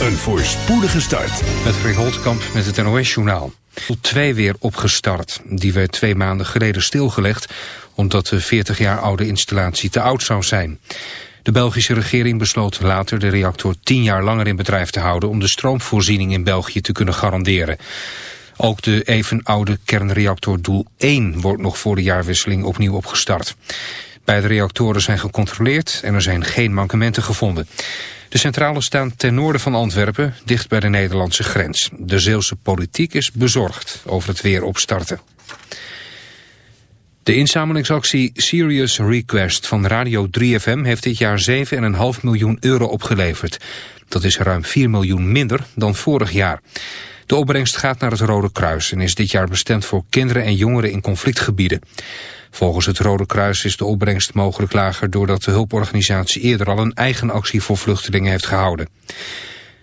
Een voorspoedige start. Met Rick Holtkamp met het NOS-journaal. 2 weer opgestart. Die werd twee maanden geleden stilgelegd... omdat de 40 jaar oude installatie te oud zou zijn. De Belgische regering besloot later de reactor 10 jaar langer in bedrijf te houden... om de stroomvoorziening in België te kunnen garanderen. Ook de even oude kernreactor Doel 1 wordt nog voor de jaarwisseling opnieuw opgestart. Beide reactoren zijn gecontroleerd en er zijn geen mankementen gevonden. De centrales staan ten noorden van Antwerpen, dicht bij de Nederlandse grens. De Zeelse politiek is bezorgd over het weer opstarten. De inzamelingsactie Serious Request van Radio 3FM heeft dit jaar 7,5 miljoen euro opgeleverd. Dat is ruim 4 miljoen minder dan vorig jaar. De opbrengst gaat naar het Rode Kruis en is dit jaar bestemd voor kinderen en jongeren in conflictgebieden. Volgens het Rode Kruis is de opbrengst mogelijk lager doordat de hulporganisatie eerder al een eigen actie voor vluchtelingen heeft gehouden.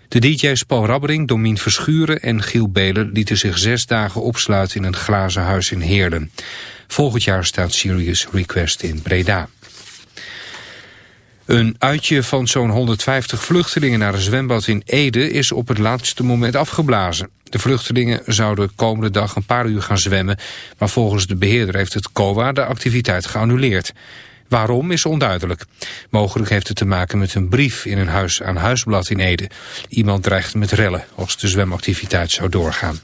De DJ's Paul Rabbering, Domien Verschuren en Giel Belen lieten zich zes dagen opsluiten in een glazen huis in Heerlen. Volgend jaar staat Serious Request in Breda. Een uitje van zo'n 150 vluchtelingen naar een zwembad in Ede is op het laatste moment afgeblazen. De vluchtelingen zouden komende dag een paar uur gaan zwemmen, maar volgens de beheerder heeft het COA de activiteit geannuleerd. Waarom is onduidelijk. Mogelijk heeft het te maken met een brief in een huis aan huisblad in Ede. Iemand dreigt met rellen als de zwemactiviteit zou doorgaan.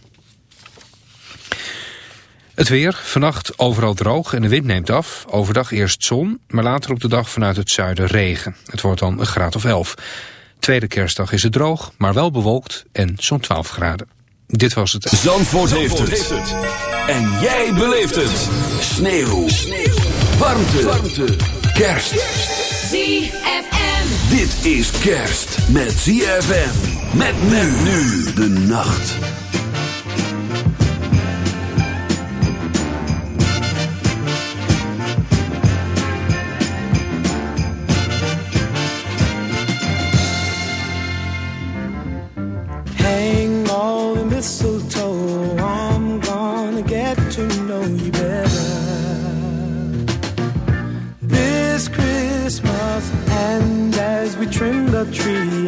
Het weer, vannacht overal droog en de wind neemt af. Overdag eerst zon, maar later op de dag vanuit het zuiden regen. Het wordt dan een graad of 11. Tweede kerstdag is het droog, maar wel bewolkt en zo'n 12 graden. Dit was het. Zandvoort, heeft, het. En jij beleeft het. Sneeuw. Sneeuw. Warmte. Warmte. Kerst. ZFM. Dit is kerst met ZFM. Met men nu de nacht.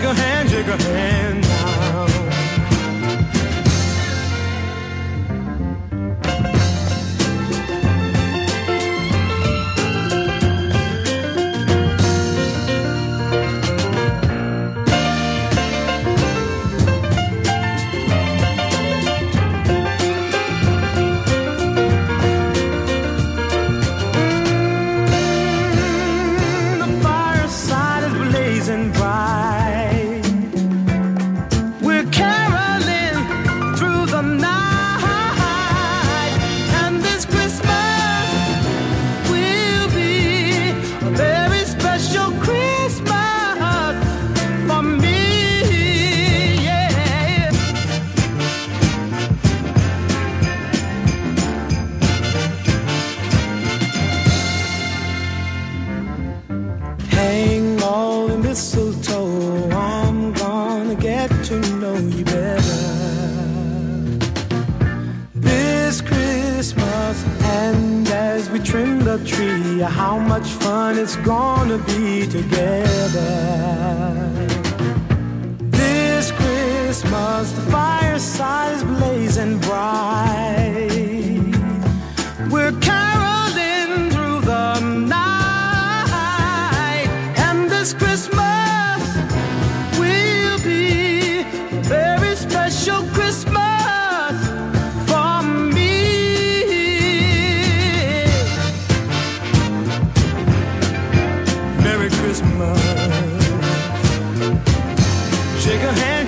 Shake a hand, shake a hand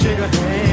Shake a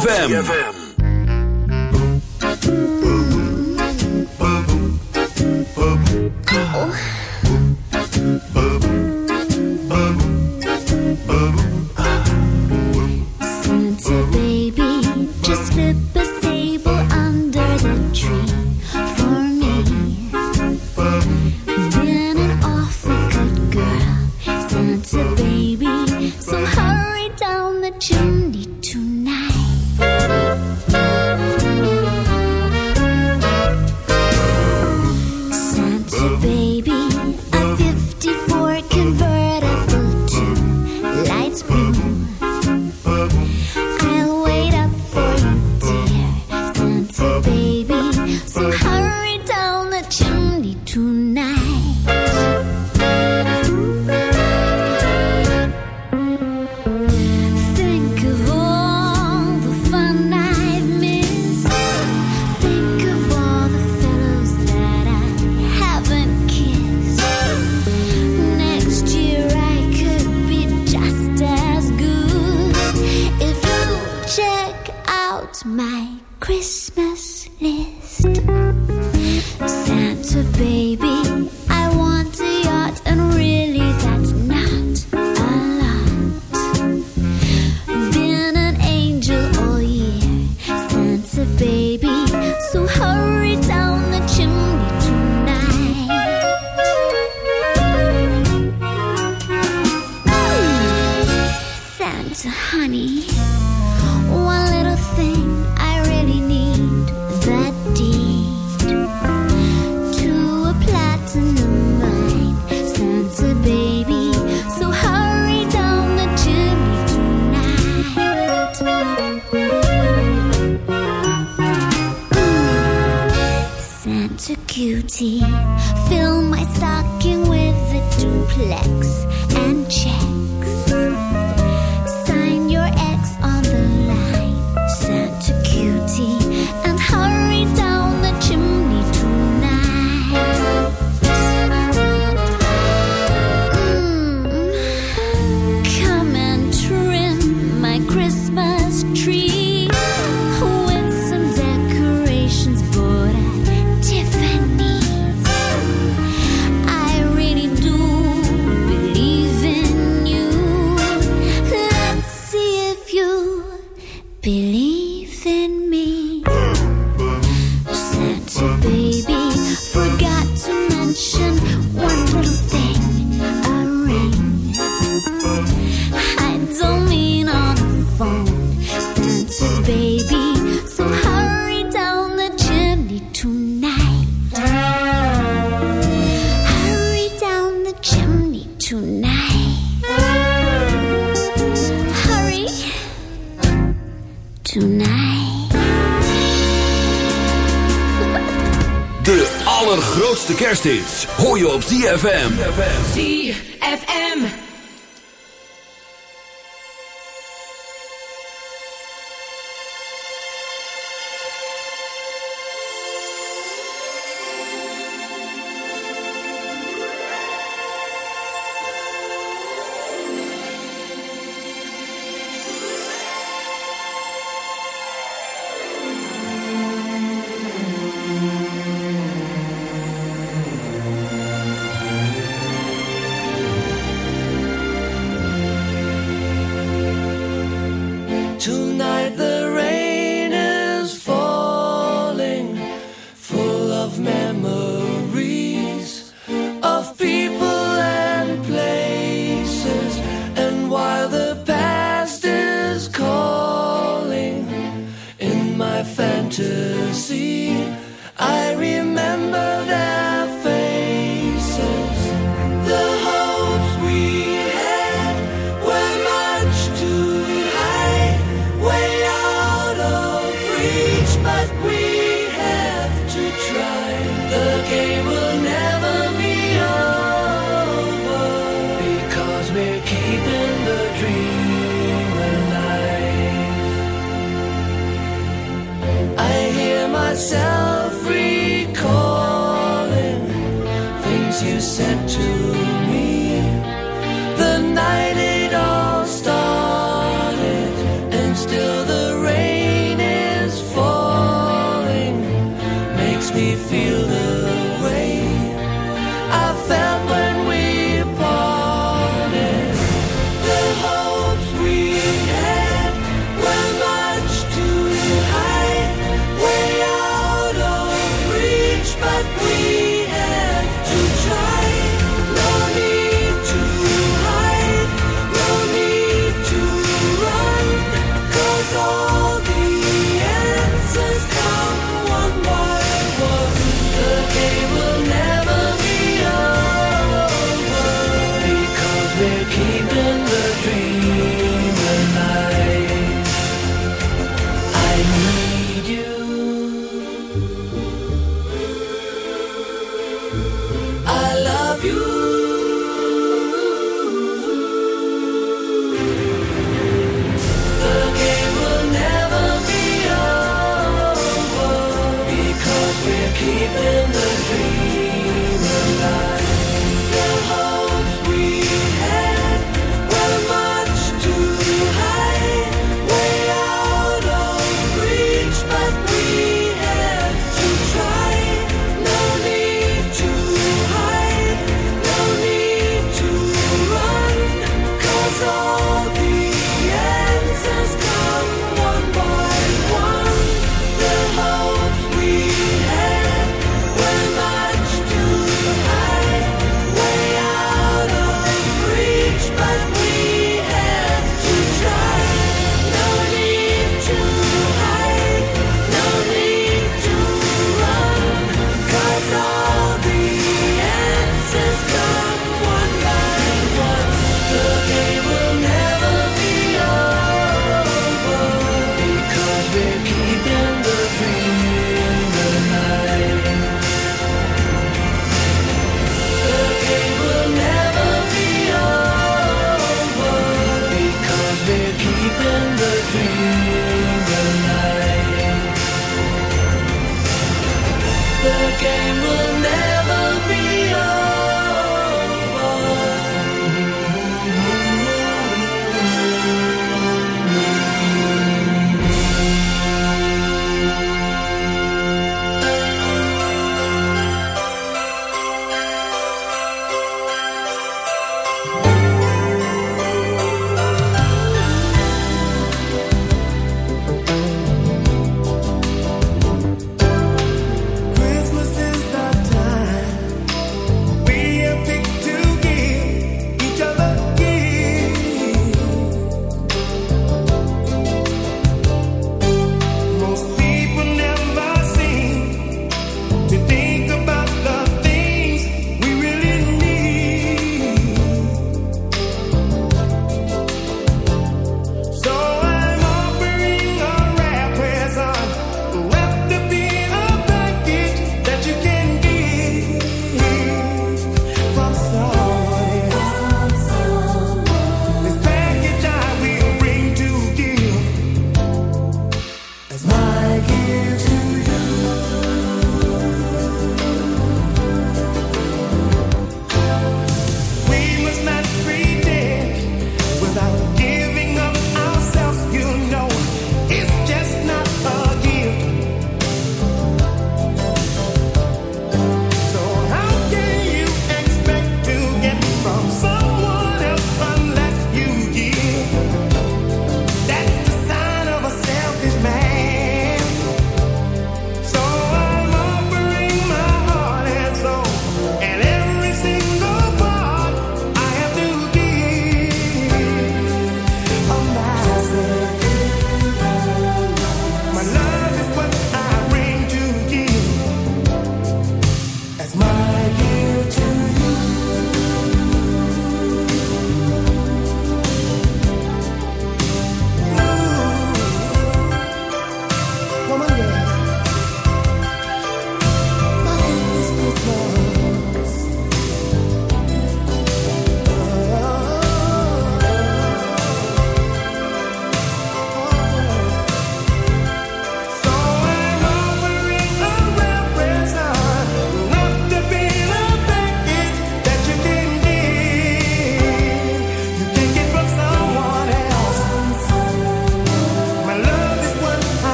ZFM. ZFM.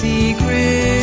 secret.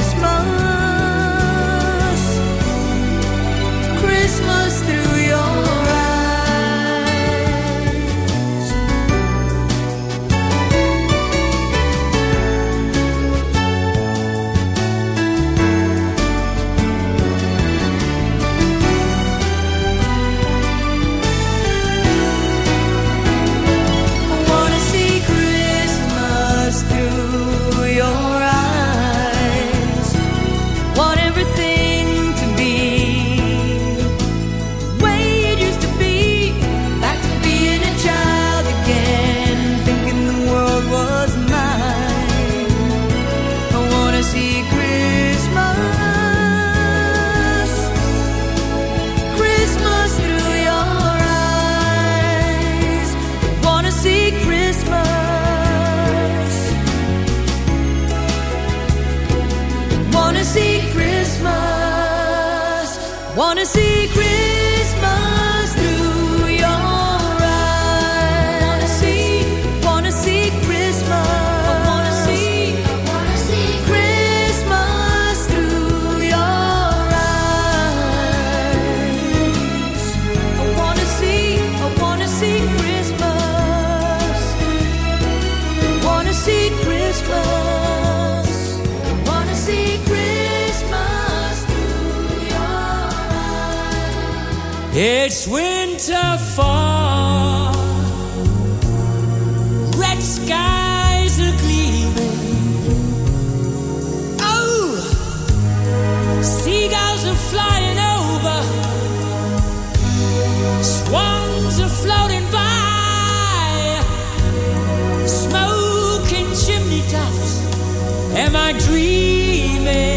Am I dreaming?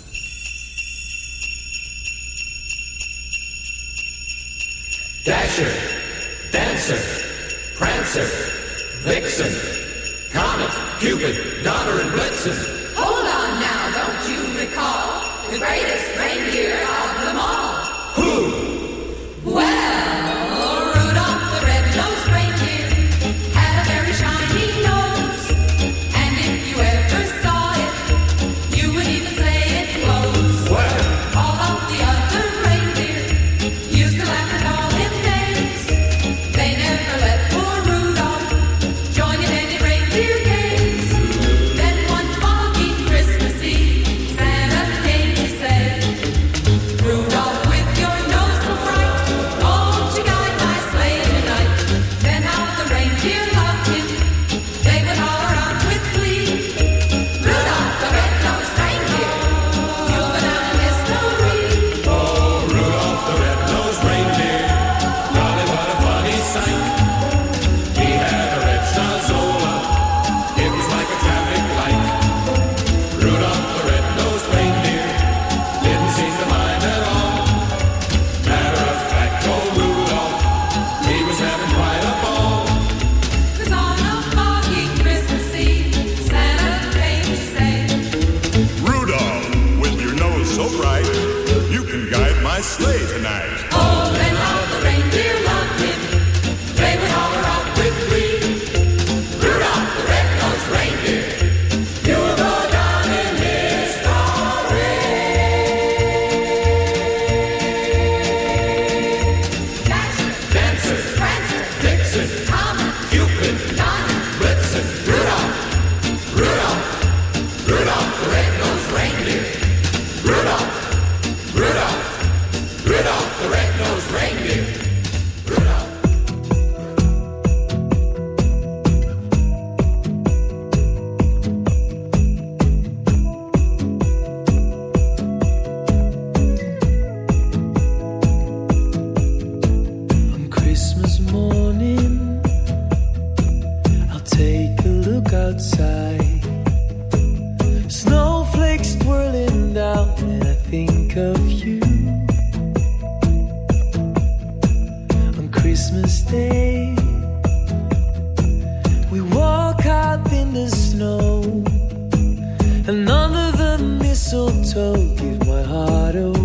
and under the mistletoe, give my heart away.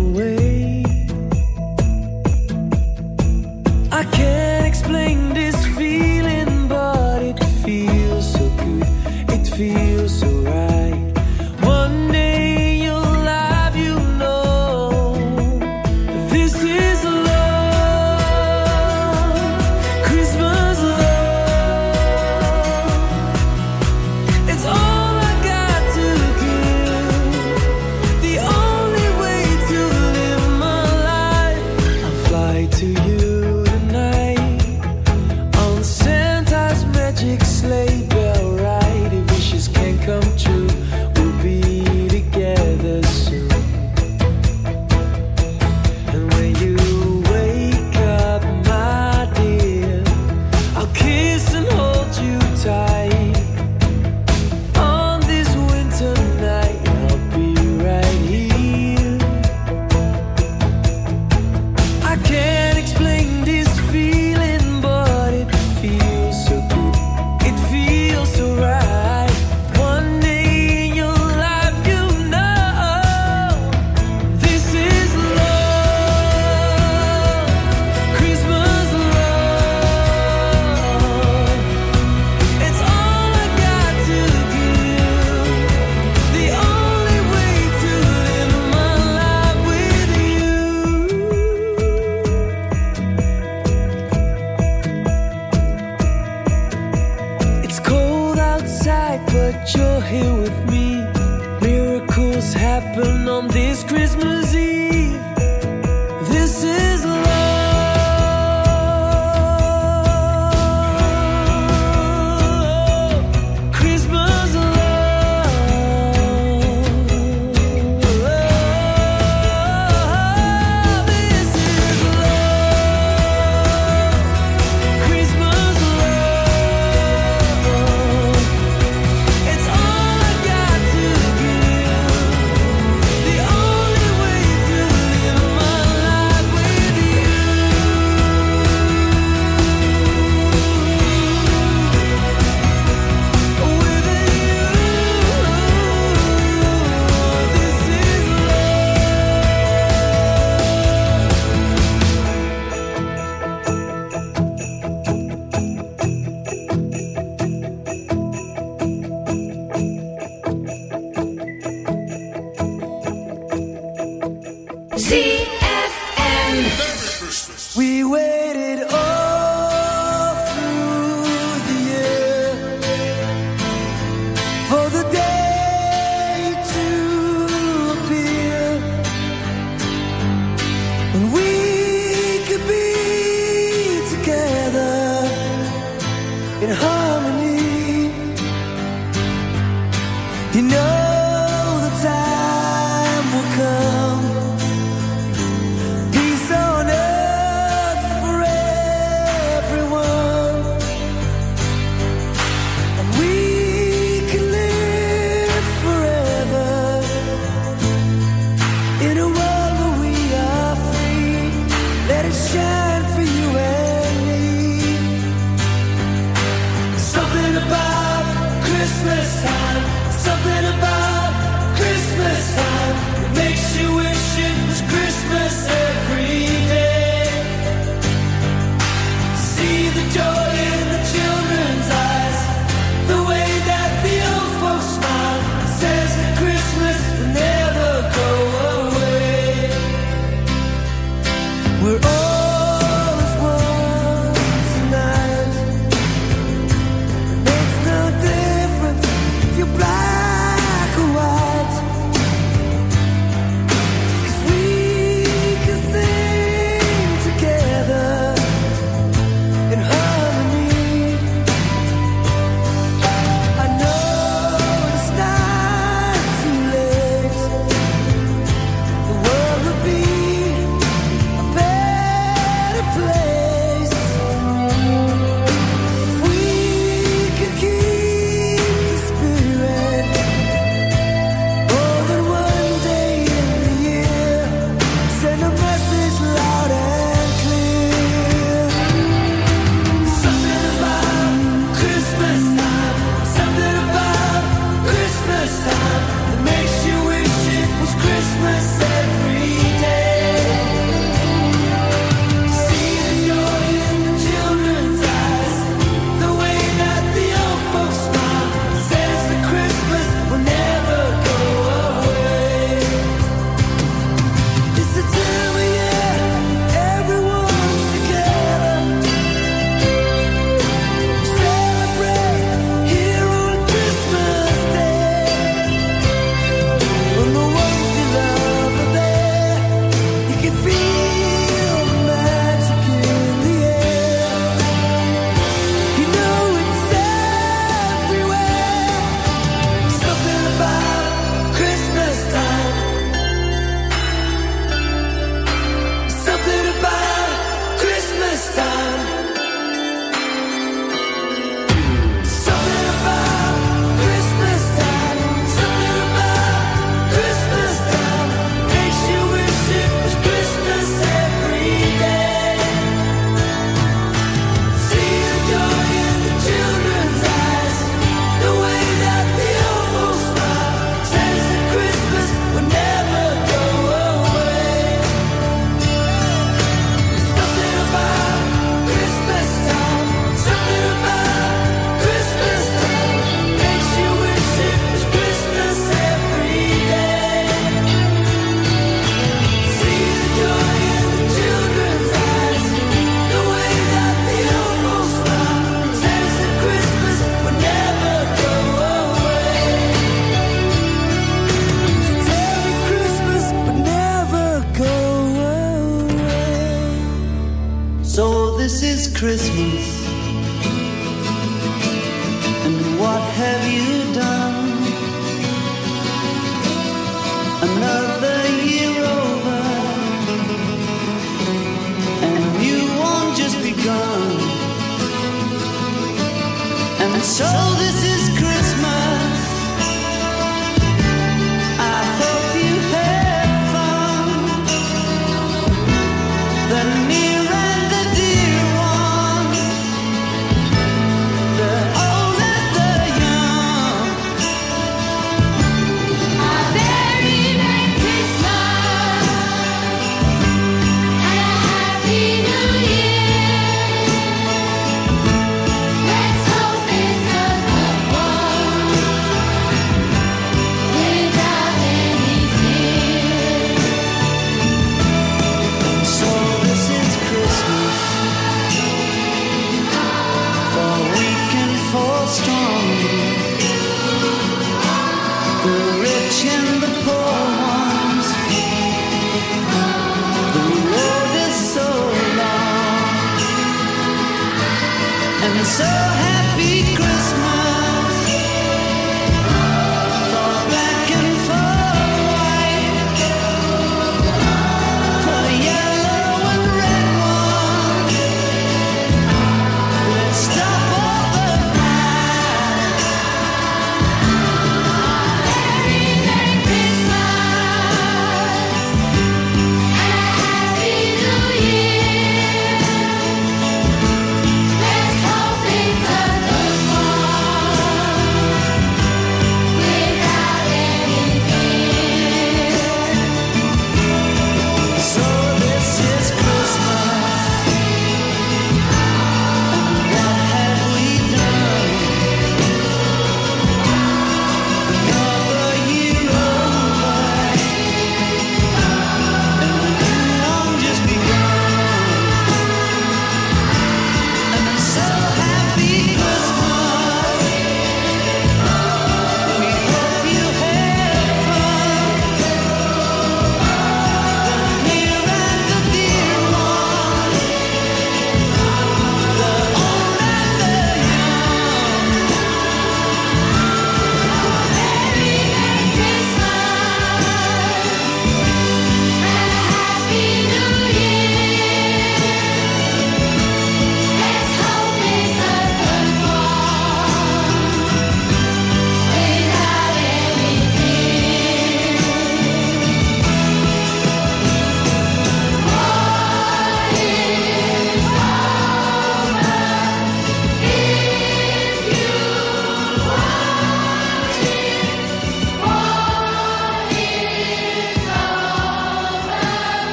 Something about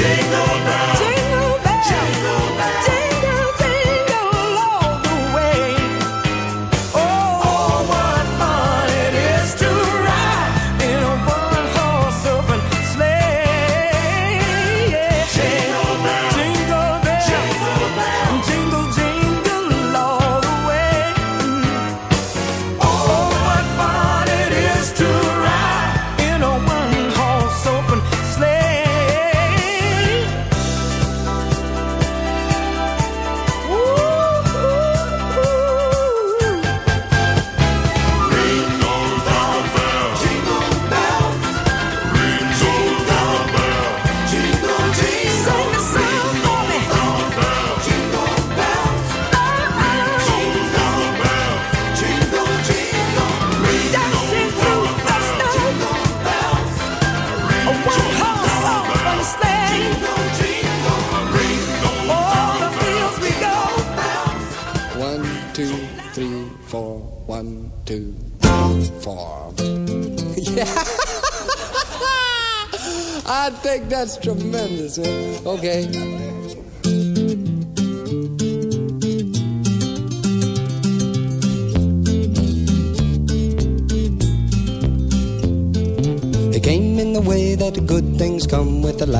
Jingle bells.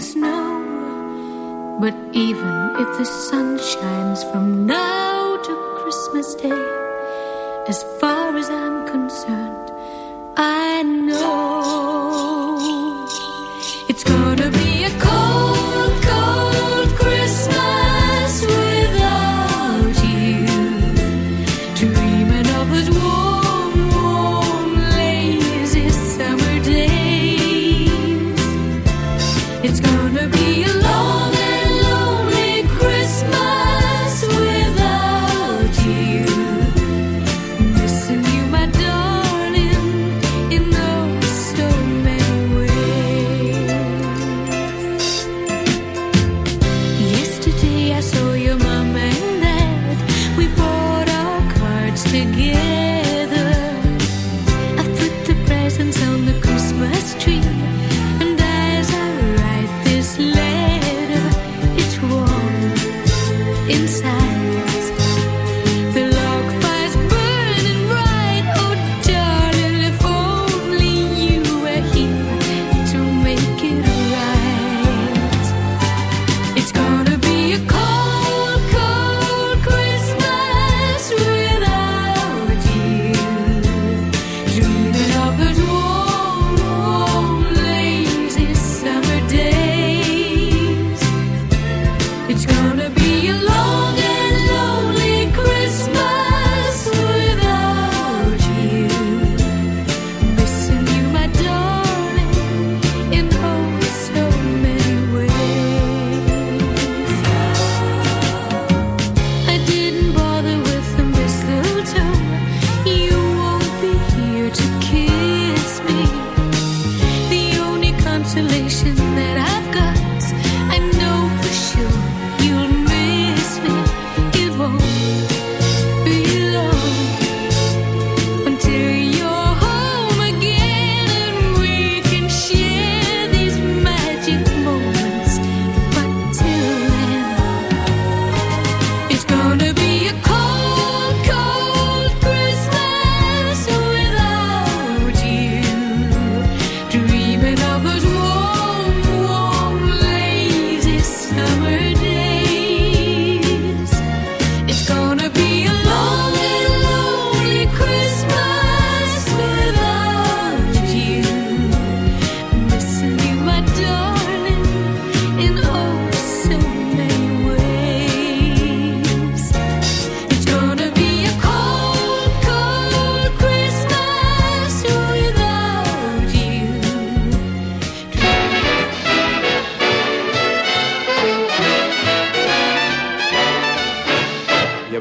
snow. But even if the sun shines from now